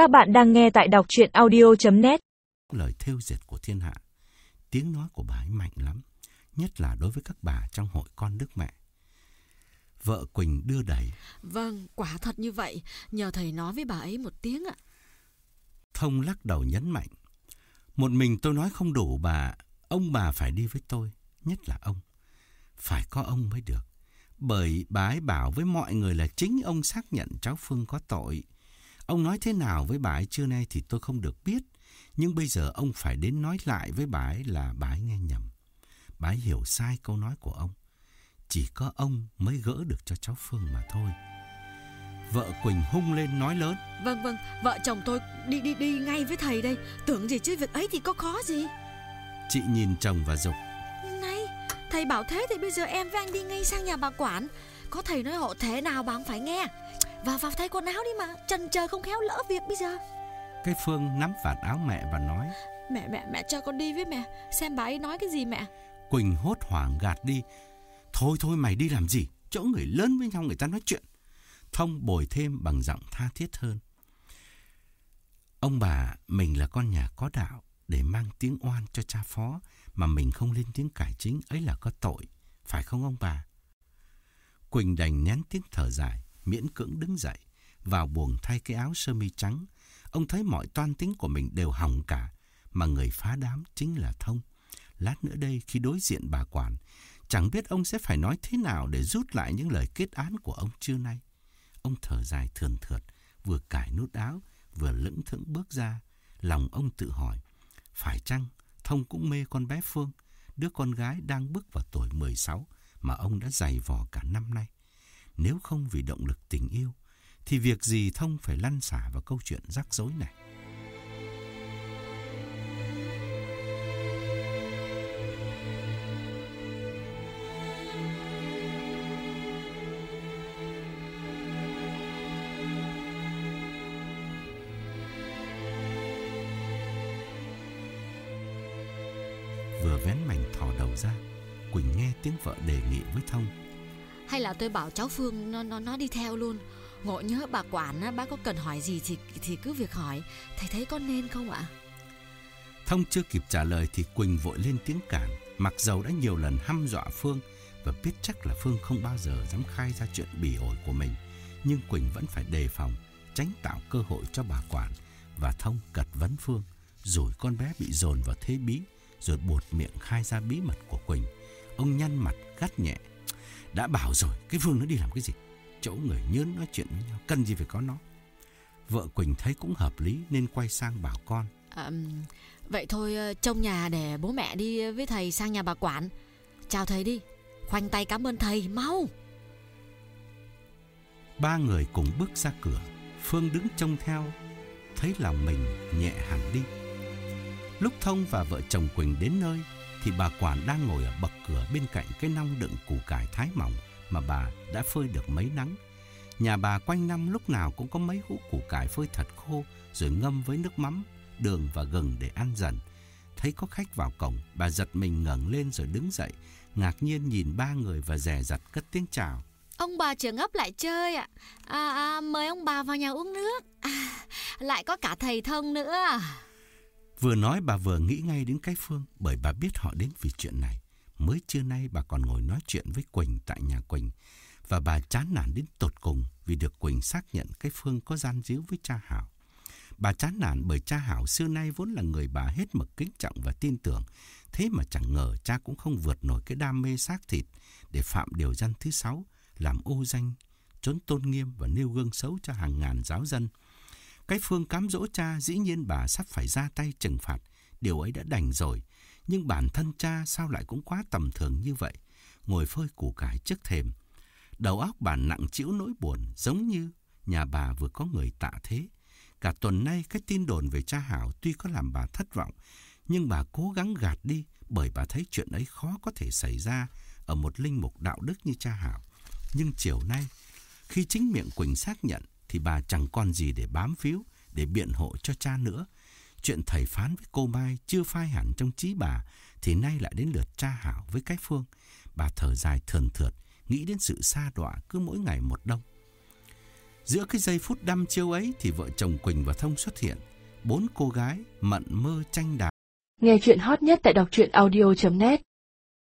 Các bạn đang nghe tại đọc chuyện audio.net Lời thêu dệt của thiên hạ, tiếng nói của bà ấy mạnh lắm, nhất là đối với các bà trong hội con đức mẹ. Vợ Quỳnh đưa đẩy, Vâng, quả thật như vậy. Nhờ thầy nói với bà ấy một tiếng ạ. thông lắc đầu nhấn mạnh. Một mình tôi nói không đủ bà, ông bà phải đi với tôi, nhất là ông. Phải có ông mới được. Bởi bà ấy bảo với mọi người là chính ông xác nhận cháu Phương có tội. Ông nói thế nào với bà ấy trưa nay thì tôi không được biết. Nhưng bây giờ ông phải đến nói lại với bà ấy là bà ấy nghe nhầm. Bà ấy hiểu sai câu nói của ông. Chỉ có ông mới gỡ được cho cháu Phương mà thôi. Vợ Quỳnh hung lên nói lớn. Vâng vâng, vợ chồng tôi đi đi đi ngay với thầy đây. Tưởng gì chứ việc ấy thì có khó gì. Chị nhìn chồng và dục. Này, thầy bảo thế thì bây giờ em với anh đi ngay sang nhà bà quản. Có thầy nói hộ thế nào bà phải nghe. Vào vào thay quần áo đi mà, trần chờ không khéo lỡ việc bây giờ. Cái Phương nắm vạt áo mẹ và nói. Mẹ mẹ mẹ cho con đi với mẹ, xem bà ấy nói cái gì mẹ. Quỳnh hốt hoảng gạt đi. Thôi thôi mày đi làm gì? Chỗ người lớn với nhau người ta nói chuyện. Thông bồi thêm bằng giọng tha thiết hơn. Ông bà, mình là con nhà có đạo để mang tiếng oan cho cha phó mà mình không lên tiếng cải chính ấy là có tội. Phải không ông bà? Quỳnh đành nén tiếng thở dài, miễn cưỡng đứng dậy, vào buồng thay cái áo sơ mi trắng. Ông thấy mọi toan tính của mình đều hỏng cả, mà người phá đám chính là Thông. Lát nữa đây khi đối diện bà quản, chẳng biết ông sẽ phải nói thế nào để rút lại những lời kết án của ông trưa nay. Ông thở dài thườn thượt, vừa cải nút áo, vừa lững thững bước ra. Lòng ông tự hỏi, phải chăng Thông cũng mê con bé Phương, đứa con gái đang bước vào tuổi 16 mà ông đã dày vò cả năm nay. Nếu không vì động lực tình yêu, thì việc gì Thông phải lăn xả vào câu chuyện rắc rối này. Vừa vén mảnh thò đầu ra, Quỳnh nghe tiếng vợ đề nghị với Thông. Hay là tôi bảo cháu Phương nó nó nó đi theo luôn. Ngộ nhớ bà quản á, bác có cần hỏi gì thì thì cứ việc hỏi. Thầy thấy có nên không ạ? Thông chưa kịp trả lời thì Quỳnh vội lên tiếng cản, mặc dầu đã nhiều lần hăm dọa Phương và biết chắc là Phương không bao giờ dám khai ra chuyện bỉ ổi của mình. Nhưng Quỳnh vẫn phải đề phòng, tránh tạo cơ hội cho bà quản và Thông cật vấn Phương, rồi con bé bị dồn vào thế bí, rồi buột miệng khai ra bí mật của Quỳnh. Ông nhăn mặt gắt nhẹ. Đã bảo rồi, cái Phương nó đi làm cái gì? Chỗ người nhớn nói chuyện với nhau, cần gì phải có nó. Vợ Quỳnh thấy cũng hợp lý nên quay sang bảo con. À, vậy thôi ờ, trông nhà để bố mẹ đi với thầy sang nhà bà quản. Chào thầy đi. Khoanh tay cảm ơn thầy, mau. Ba người cùng bước ra cửa, Phương đứng trông theo, thấy lòng mình nhẹ hẳn đi. Lúc Thông và vợ chồng Quỳnh đến nơi, thì bà quản đang ngồi ở bậc cửa bên cạnh cái nong đựng củ cải thái mỏng mà bà đã phơi được mấy nắng. Nhà bà quanh năm lúc nào cũng có mấy hũ củ cải phơi thật khô rồi ngâm với nước mắm, đường và gừng để ăn dần. Thấy có khách vào cổng, bà giật mình ngẩng lên rồi đứng dậy, ngạc nhiên nhìn ba người và rè rặt cất tiếng chào. Ông bà trưởng ấp lại chơi ạ. À, à, mời ông bà vào nhà uống nước. À, lại có cả thầy thông nữa. À. Vừa nói bà vừa nghĩ ngay đến cái Phương bởi bà biết họ đến vì chuyện này. Mới trưa nay bà còn ngồi nói chuyện với Quỳnh tại nhà Quỳnh và bà chán nản đến tột cùng vì được Quỳnh xác nhận cái Phương có gian díu với cha Hảo. Bà chán nản bởi cha Hảo xưa nay vốn là người bà hết mực kính trọng và tin tưởng. Thế mà chẳng ngờ cha cũng không vượt nổi cái đam mê xác thịt để phạm điều dân thứ sáu, làm ô danh, trốn tôn nghiêm và nêu gương xấu cho hàng ngàn giáo dân. Cái Phương cám dỗ cha dĩ nhiên bà sắp phải ra tay trừng phạt. Điều ấy đã đành rồi. Nhưng bản thân cha sao lại cũng quá tầm thường như vậy. Ngồi phơi củ cải trước thềm. Đầu óc bà nặng chịu nỗi buồn giống như nhà bà vừa có người tạ thế. Cả tuần nay cái tin đồn về cha Hảo tuy có làm bà thất vọng. Nhưng bà cố gắng gạt đi bởi bà thấy chuyện ấy khó có thể xảy ra ở một linh mục đạo đức như cha Hảo. Nhưng chiều nay, khi chính miệng Quỳnh xác nhận thì bà chẳng còn gì để bám phiếu, để biện hộ cho cha nữa. Chuyện thầy phán với cô Mai chưa phai hẳn trong trí bà, thì nay lại đến lượt cha Hảo với cái Phương. Bà thở dài thườn thượt, nghĩ đến sự xa đọa cứ mỗi ngày một đông. Giữa cái giây phút đăm chiêu ấy thì vợ chồng Quỳnh và Thông xuất hiện. Bốn cô gái mận mơ tranh đà. Nghe chuyện hot nhất tại đọc truyện audio.net